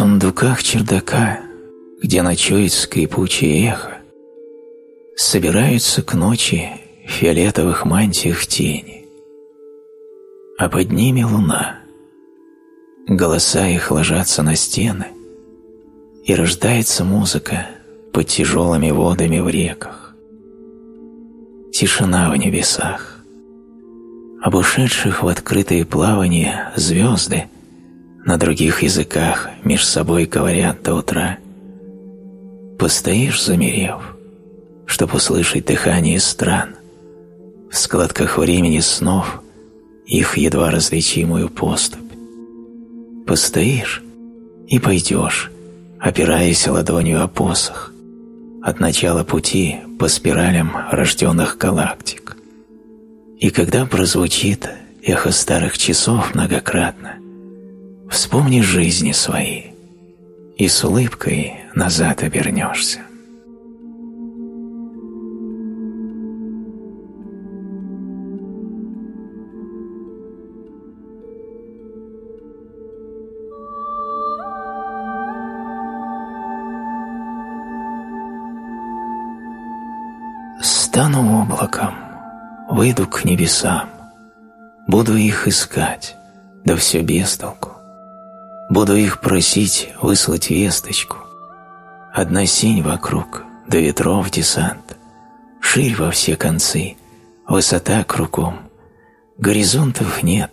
сундуках чердака, где ночует скрипучее эхо, собираются к ночи в фиолетовых мантиях тени, а под ними луна. Голоса их ложатся на стены, и рождается музыка под тяжелыми водами в реках. Тишина в небесах. Об ушедших в открытые плавания звезды на других языках меж собой говорят до утра. Постоишь, замерев, чтоб услышать дыхание стран, в складках времени снов их едва различимую поступь. Постоишь и пойдешь, опираясь ладонью о посох, от начала пути по спиралям рожденных галактик. И когда прозвучит эхо старых часов многократно, вспомни жизни свои и с улыбкой назад обернешься. Стану облаком, выйду к небесам, буду их искать, да все без толку. Буду их просить выслать весточку. Одна синь вокруг, до ветров десант, ширь во все концы, высота кругом. Горизонтов нет,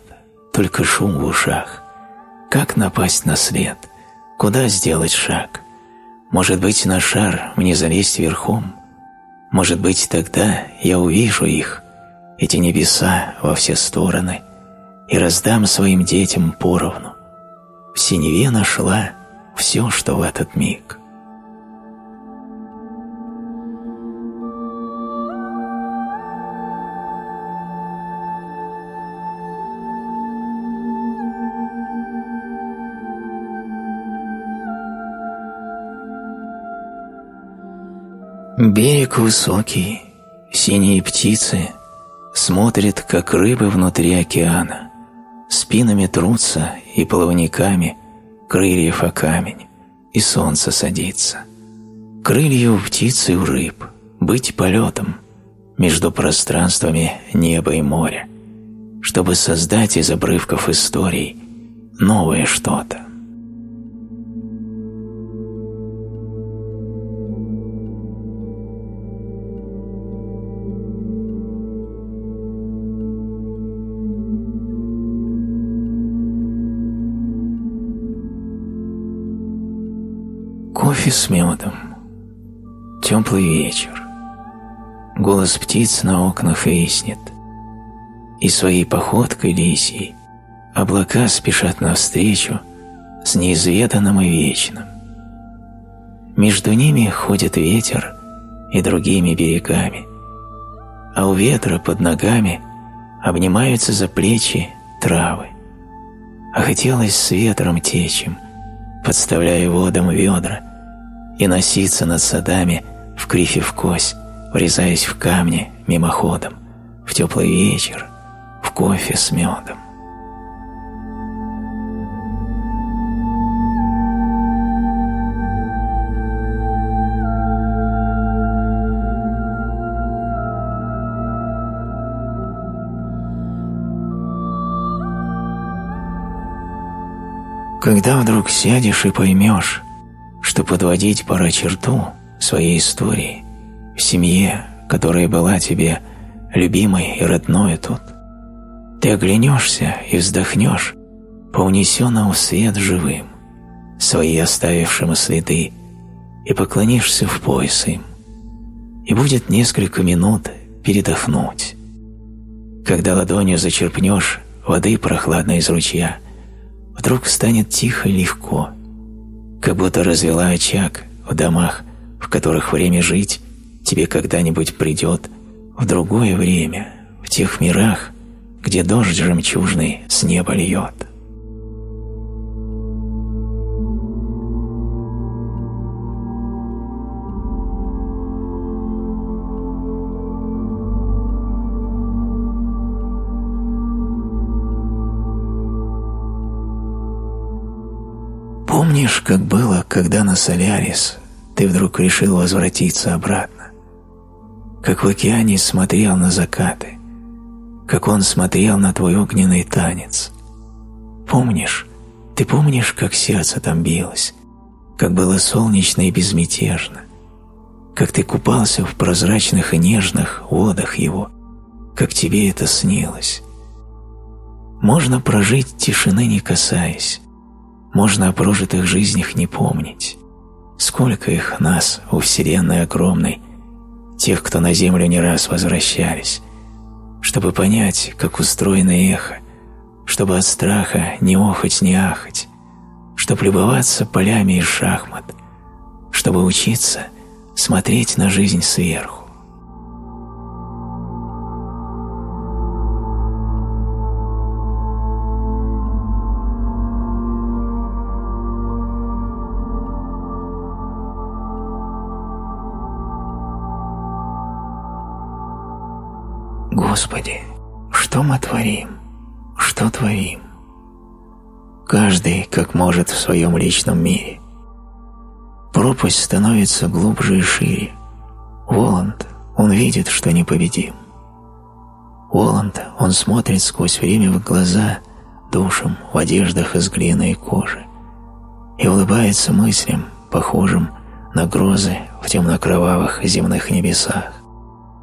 только шум в ушах. Как напасть на след? Куда сделать шаг? Может быть, на шар мне залезть верхом? Может быть, тогда я увижу их, эти небеса во все стороны, и раздам своим детям поровну. В синеве нашла все, что в этот миг. Берег высокий, синие птицы Смотрят, как рыбы внутри океана, Спинами трутся и плавниками Крыльев о камень, и солнце садится. Крылья у птицы и у рыб, быть полетом Между пространствами неба и моря, Чтобы создать из обрывков историй Новое что-то. С медом. Теплый вечер. Голос птиц на окнах виснет. И своей походкой лисьей облака спешат навстречу с неизведанным и вечным. Между ними ходит ветер и другими берегами, а у ветра под ногами обнимаются за плечи травы. А хотелось с ветром течем, подставляя водам ведра, и носиться над садами в крифе в кость, врезаясь в камни мимоходом, в теплый вечер, в кофе с медом. Когда вдруг сядешь и поймешь, что подводить пора черту своей истории в семье, которая была тебе любимой и родной тут. Ты оглянешься и вздохнешь по унесенному свет живым, свои оставившим следы, и поклонишься в пояс им. И будет несколько минут передохнуть. Когда ладонью зачерпнешь воды прохладной из ручья, вдруг станет тихо и легко – как будто развела очаг в домах, в которых время жить тебе когда-нибудь придет в другое время, в тех мирах, где дождь жемчужный с неба льет. Помнишь, как было, когда на Солярис ты вдруг решил возвратиться обратно? Как в океане смотрел на закаты, как он смотрел на твой огненный танец. Помнишь, ты помнишь, как сердце там билось, как было солнечно и безмятежно, как ты купался в прозрачных и нежных водах его, как тебе это снилось. Можно прожить тишины не касаясь, можно о прожитых жизнях не помнить. Сколько их нас у Вселенной огромной, тех, кто на Землю не раз возвращались, чтобы понять, как устроено эхо, чтобы от страха не охать, не ахать, чтобы любоваться полями из шахмат, чтобы учиться смотреть на жизнь сверху. Что мы творим? Что творим? Каждый, как может, в своем личном мире. Пропасть становится глубже и шире. Воланд, он видит, что непобедим. Воланд, он смотрит сквозь время в глаза, душам в одеждах из глины и кожи, и улыбается мыслям, похожим на грозы в темно-кровавых земных небесах.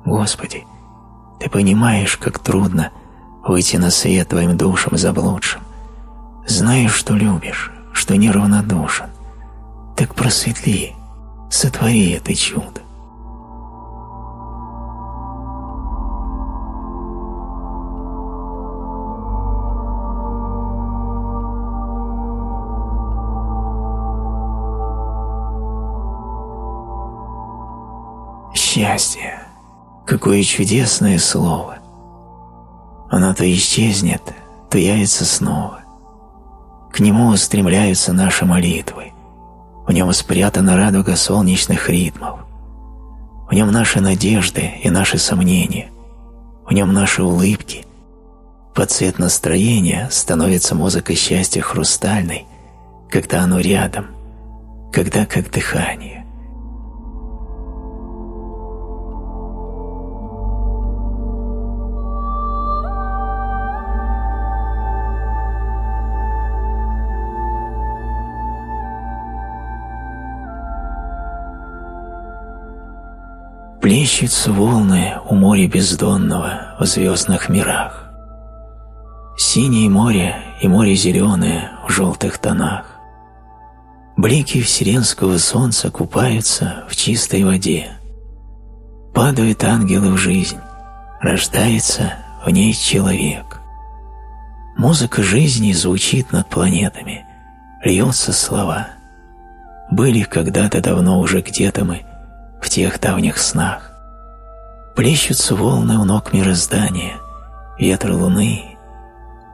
Господи, ты понимаешь, как трудно выйти на свет твоим душам заблудшим. Знаешь, что любишь, что неравнодушен. Так просветли, сотвори это чудо. Счастье. Какое чудесное слово! Оно то исчезнет, то явится снова. К нему устремляются наши молитвы. В нем спрятана радуга солнечных ритмов. В нем наши надежды и наши сомнения. В нем наши улыбки. Под цвет настроения становится музыка счастья хрустальной, когда оно рядом, когда как дыхание. Плещутся волны у моря бездонного в звездных мирах. Синее море и море зеленое в желтых тонах. Блики вселенского солнца купаются в чистой воде. Падают ангелы в жизнь, рождается в ней человек. Музыка жизни звучит над планетами, льются слова. Были когда-то давно уже где-то мы – в тех давних снах. Плещутся волны у ног мироздания, ветры луны,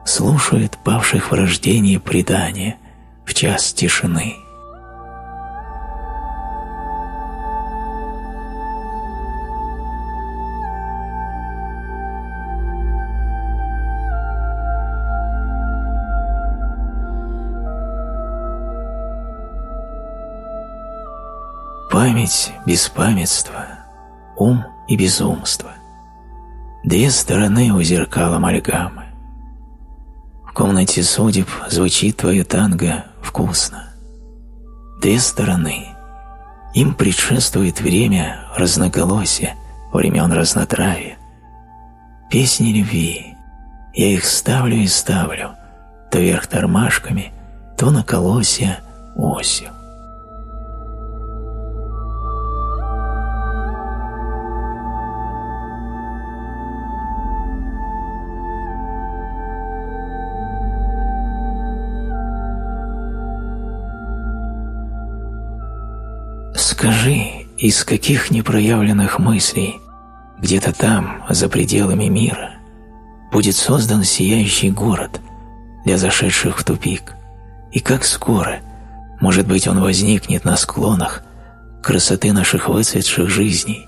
слушают павших в рождении предания в час тишины. Память, беспамятство, ум и безумство. Две стороны у зеркала амальгамы. В комнате судеб звучит твое танго вкусно. Две стороны. Им предшествует время разноголосия, времен разнотравия. Песни любви. Я их ставлю и ставлю, то вверх тормашками, то на колосья осью. Из каких непроявленных мыслей, где-то там, за пределами мира, будет создан сияющий город для зашедших в тупик, и как скоро, может быть, он возникнет на склонах красоты наших выцветших жизней,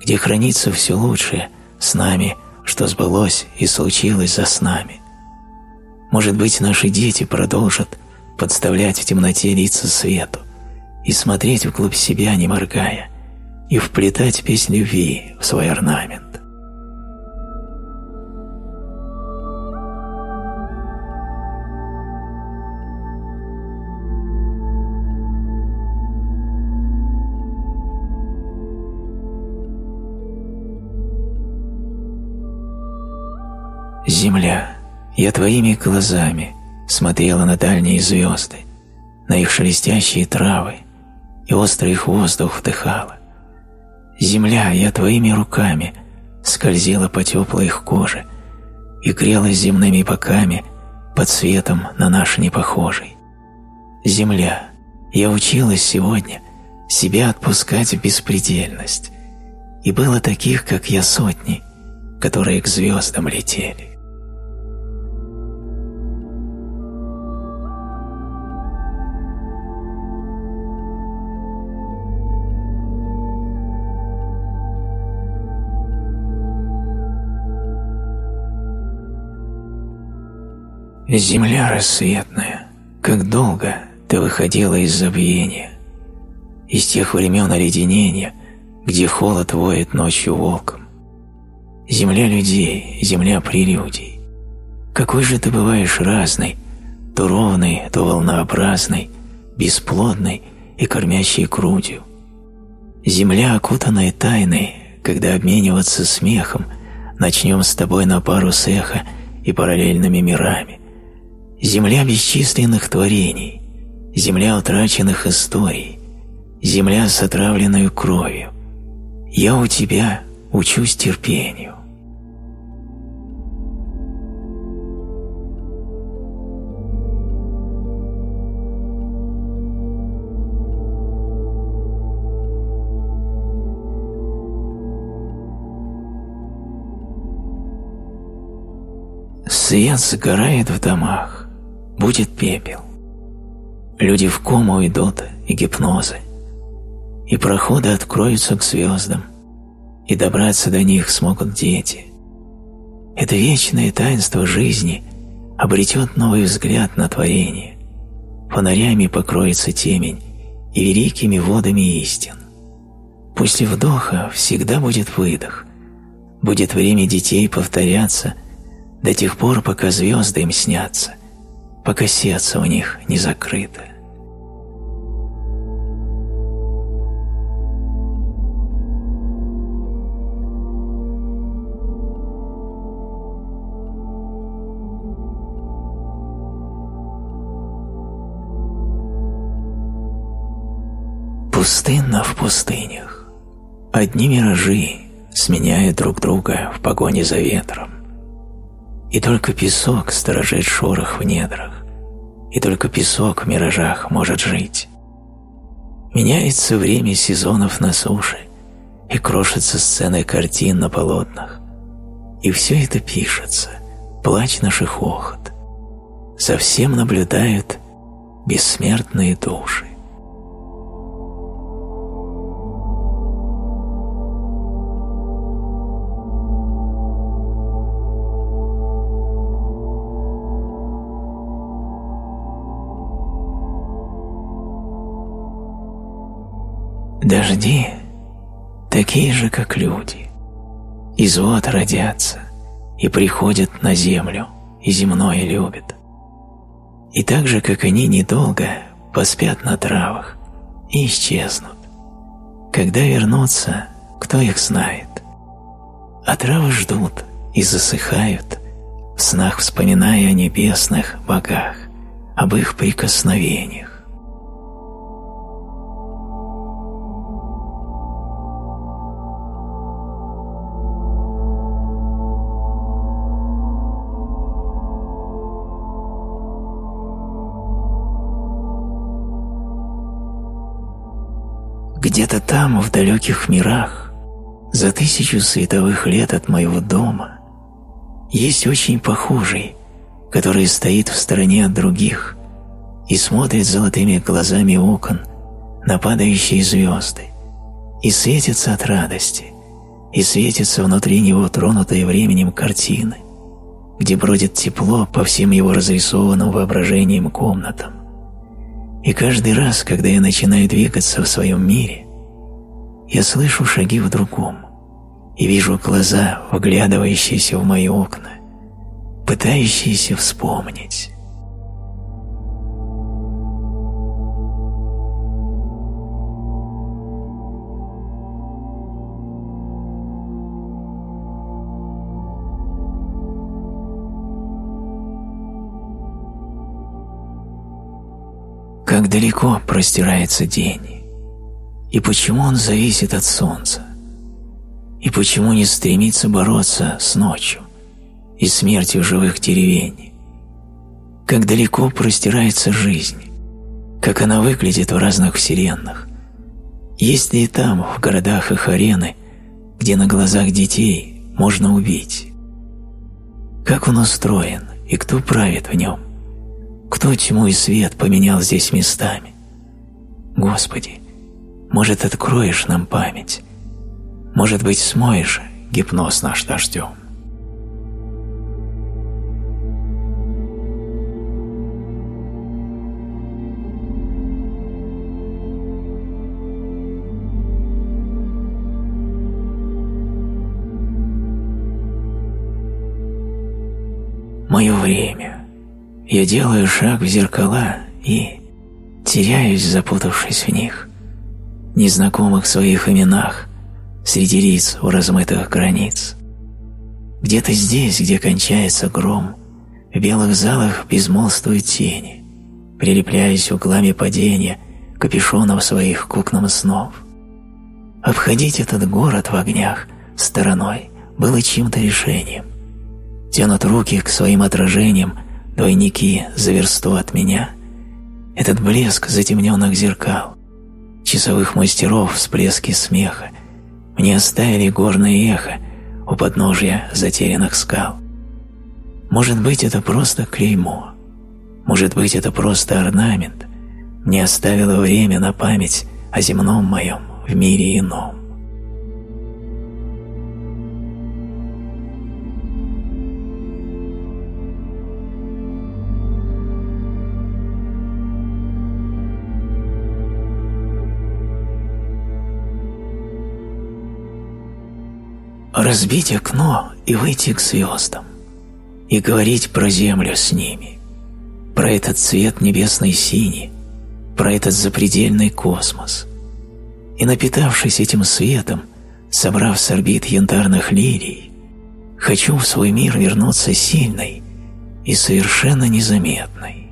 где хранится все лучшее с нами, что сбылось и случилось за с нами. Может быть, наши дети продолжат подставлять в темноте лица свету и смотреть вглубь себя, не моргая, и вплетать песнь любви в свой орнамент. Земля, я твоими глазами смотрела на дальние звезды, на их шелестящие травы, и острый воздух вдыхала. Земля, я твоими руками скользила по теплой их коже и грелась земными боками под светом на наш непохожий. Земля, я училась сегодня себя отпускать в беспредельность, и было таких, как я, сотни, которые к звездам летели. Земля рассветная, как долго ты выходила из забвения, из тех времен оледенения, где холод воет ночью волком. Земля людей, земля прелюдий. Какой же ты бываешь разный, то ровный, то волнообразный, бесплодный и кормящий грудью. Земля, окутанная тайной, когда обмениваться смехом, начнем с тобой на пару с эхо и параллельными мирами земля бесчисленных творений, земля утраченных историй, земля с отравленной кровью. Я у тебя учусь терпению. Свет загорает в домах, будет пепел. Люди в кому идут и гипнозы, и проходы откроются к звездам, и добраться до них смогут дети. Это вечное таинство жизни обретет новый взгляд на творение, фонарями покроется темень и великими водами истин. После вдоха всегда будет выдох, будет время детей повторяться до тех пор, пока звезды им снятся – пока сердце у них не закрыто. Пустынно в пустынях. Одни миражи сменяют друг друга в погоне за ветром. И только песок сторожит шорох в недрах, и только песок в миражах может жить. Меняется время сезонов на суше, и крошатся сцены картин на полотнах. И все это пишется, плач наших охот. Совсем наблюдают бессмертные души. Дожди такие же, как люди. Из вод родятся и приходят на землю, и земное любят. И так же, как они недолго поспят на травах и исчезнут. Когда вернутся, кто их знает. А травы ждут и засыхают, в снах вспоминая о небесных богах, об их прикосновениях. Где-то там, в далеких мирах, за тысячу световых лет от моего дома, есть очень похожий, который стоит в стороне от других и смотрит золотыми глазами окон на падающие звезды и светится от радости, и светится внутри него тронутые временем картины, где бродит тепло по всем его разрисованным воображением комнатам. И каждый раз, когда я начинаю двигаться в своем мире, я слышу шаги в другом и вижу глаза, вглядывающиеся в мои окна, пытающиеся вспомнить. Как далеко простирается день, и почему он зависит от солнца, и почему не стремится бороться с ночью и смертью живых деревень. Как далеко простирается жизнь, как она выглядит в разных вселенных. Есть ли там, в городах их арены, где на глазах детей можно убить? Как он устроен и кто правит в нем? Кто тьму и свет поменял здесь местами? Господи, может, откроешь нам память? Может быть, смоешь гипноз наш дождем? Мое время. Я делаю шаг в зеркала и теряюсь, запутавшись в них, незнакомых своих именах, среди лиц у размытых границ. Где-то здесь, где кончается гром, в белых залах безмолвствуют тени, прилепляясь углами падения капюшонов своих к окнам снов. Обходить этот город в огнях стороной было чьим-то решением. Тянут руки к своим отражениям двойники за версту от меня. Этот блеск затемненных зеркал, часовых мастеров всплески смеха, мне оставили горное эхо у подножья затерянных скал. Может быть, это просто клеймо, может быть, это просто орнамент, мне оставило время на память о земном моем в мире ином. Разбить окно и выйти к звездам, и говорить про землю с ними, про этот цвет небесной синий, про этот запредельный космос. И напитавшись этим светом, собрав с орбит янтарных лилий, хочу в свой мир вернуться сильной и совершенно незаметной.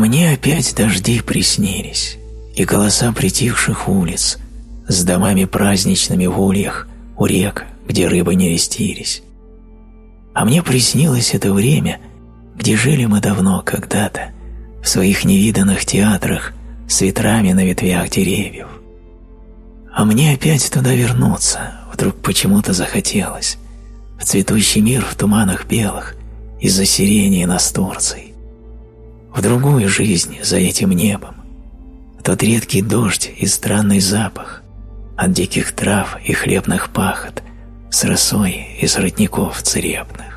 Мне опять дожди приснились, и голоса притихших улиц с домами праздничными в ульях у рек, где рыбы не рестились. А мне приснилось это время, где жили мы давно когда-то, в своих невиданных театрах с ветрами на ветвях деревьев. А мне опять туда вернуться вдруг почему-то захотелось, в цветущий мир в туманах белых из-за сирени и настурций в другую жизнь за этим небом, тот редкий дождь и странный запах от диких трав и хлебных пахот с росой из родников церебных.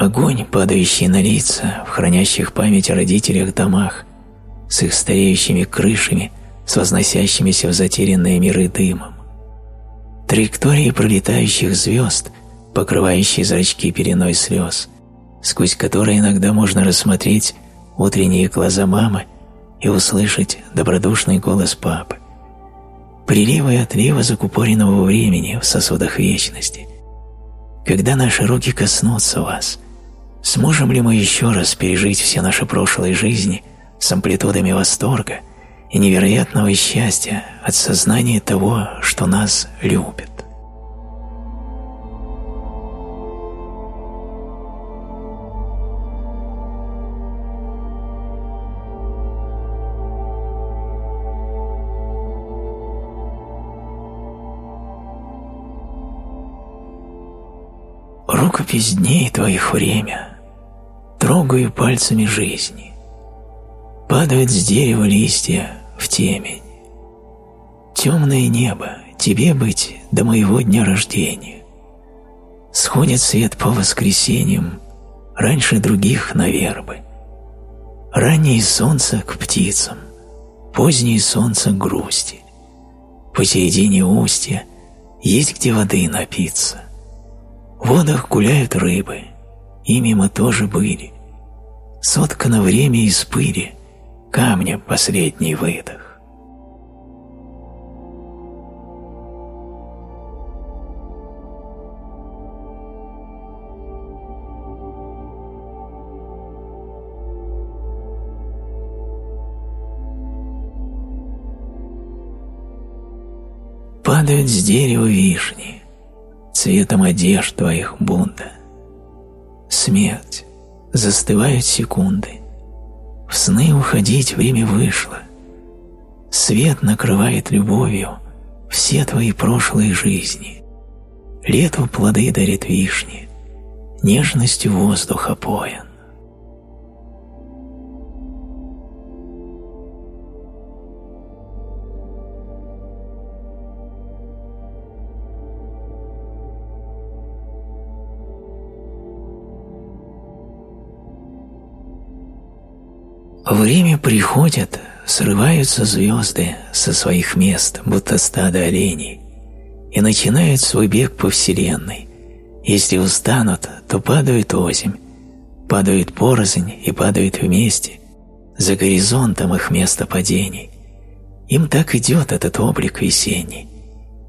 Огонь, падающий на лица в хранящих память о родителях домах, с их стареющими крышами, с возносящимися в затерянные миры дымом. Траектории пролетающих звезд, покрывающие зрачки пеленой слез, сквозь которые иногда можно рассмотреть утренние глаза мамы и услышать добродушный голос папы. Приливы и отливы закупоренного времени в сосудах вечности. Когда наши руки коснутся вас – Сможем ли мы еще раз пережить все наши прошлые жизни с амплитудами восторга и невероятного счастья от сознания того, что нас любит? Рукопись дней твоих время — трогаю пальцами жизни. Падают с дерева листья в темень. Темное небо, тебе быть до моего дня рождения. Сходит свет по воскресеньям раньше других на вербы. Раннее солнце к птицам, позднее солнце к грусти. Посередине устья есть где воды напиться. В водах гуляют рыбы, ими мы тоже были. Соткано время из пыли, камня последний выдох. падают с дерева вишни, цветом одежд твоих Будда. Смерть, застывают секунды, в сны уходить время вышло. Свет накрывает любовью все твои прошлые жизни. Лету плоды дарит вишни, нежностью воздух опоен. Время приходит, срываются звезды со своих мест, будто стадо оленей, и начинают свой бег по вселенной. Если устанут, то падают озимь, падают порознь и падают вместе, за горизонтом их место падений. Им так идет этот облик весенний,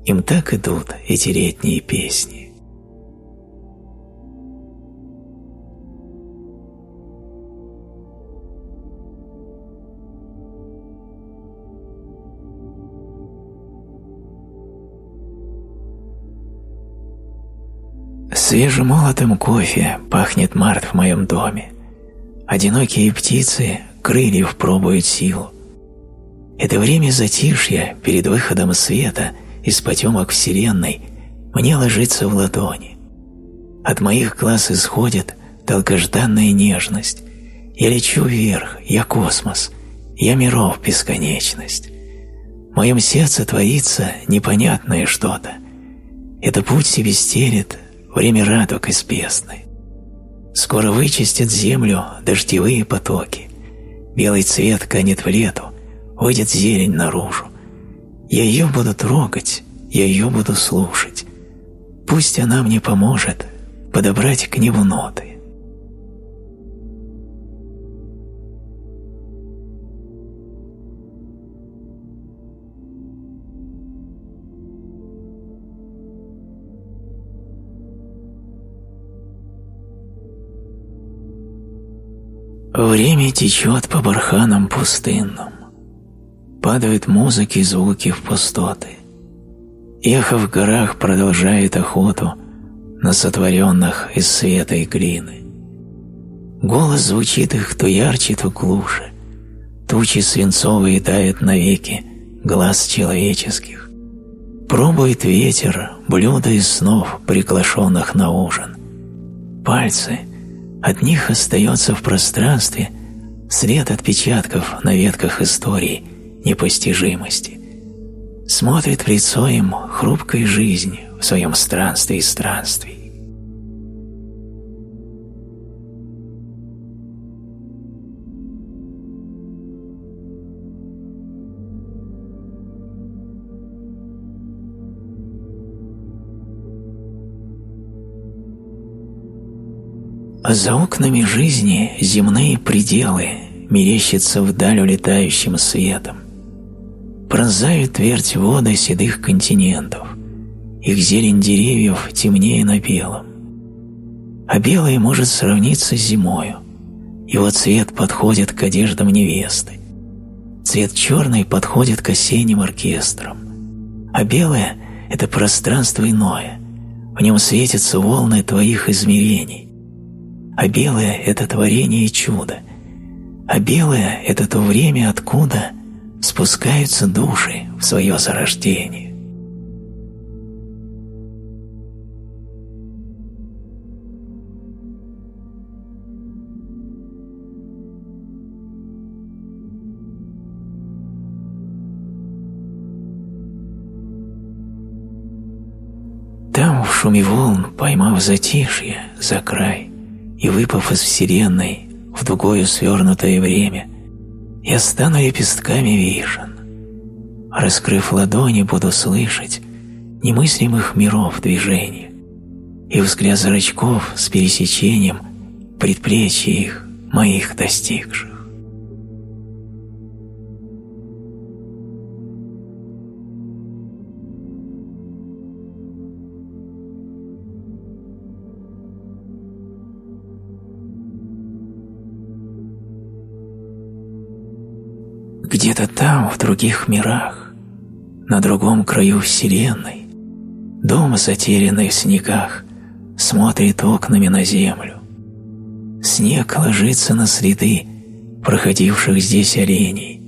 им так идут эти летние песни. Свежемолотым кофе пахнет март в моем доме. Одинокие птицы крыльев пробуют силу. Это время затишья перед выходом света из потемок вселенной мне ложится в ладони. От моих глаз исходит долгожданная нежность. Я лечу вверх, я космос, я миров бесконечность. В моем сердце творится непонятное что-то. Это путь себе стелет время радуг из бездны. Скоро вычистят землю дождевые потоки. Белый цвет канет в лету, выйдет зелень наружу. Я ее буду трогать, я ее буду слушать. Пусть она мне поможет подобрать к небу ноты. Время течет по барханам пустынным. Падают музыки звуки в пустоты. Эхо в горах продолжает охоту на сотворенных из света и глины. Голос звучит их то ярче, то глуше. Тучи свинцовые тают навеки глаз человеческих. Пробует ветер блюда из снов, приглашенных на ужин. Пальцы — от них остается в пространстве след отпечатков на ветках истории непостижимости. Смотрит в лицо им хрупкая жизнь в своем странстве и странстве. За окнами жизни земные пределы мерещатся вдаль улетающим светом. Пронзают твердь воды седых континентов. Их зелень деревьев темнее на белом. А белое может сравниться с зимою. Его цвет подходит к одеждам невесты. Цвет черный подходит к осенним оркестрам. А белое – это пространство иное. В нем светятся волны твоих измерений а белое – это творение и чудо, а белое – это то время, откуда спускаются души в свое зарождение. Там, в шуме волн, поймав затишье за край, и выпав из вселенной в дугою свернутое время, я стану лепестками вишен. Раскрыв ладони, буду слышать немыслимых миров движения и взгляд зрачков с пересечением предплечья их, моих достигших. Где-то там, в других мирах, на другом краю Вселенной, дом, затерянный в снегах, смотрит окнами на землю. Снег ложится на следы проходивших здесь оленей,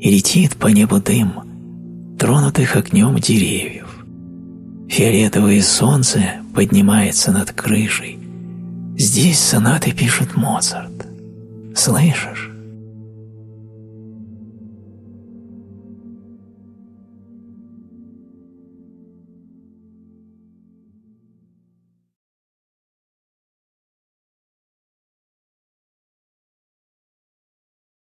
и летит по небу дым, тронутых огнем деревьев. Фиолетовое солнце поднимается над крышей. Здесь сонаты пишет Моцарт. Слышишь?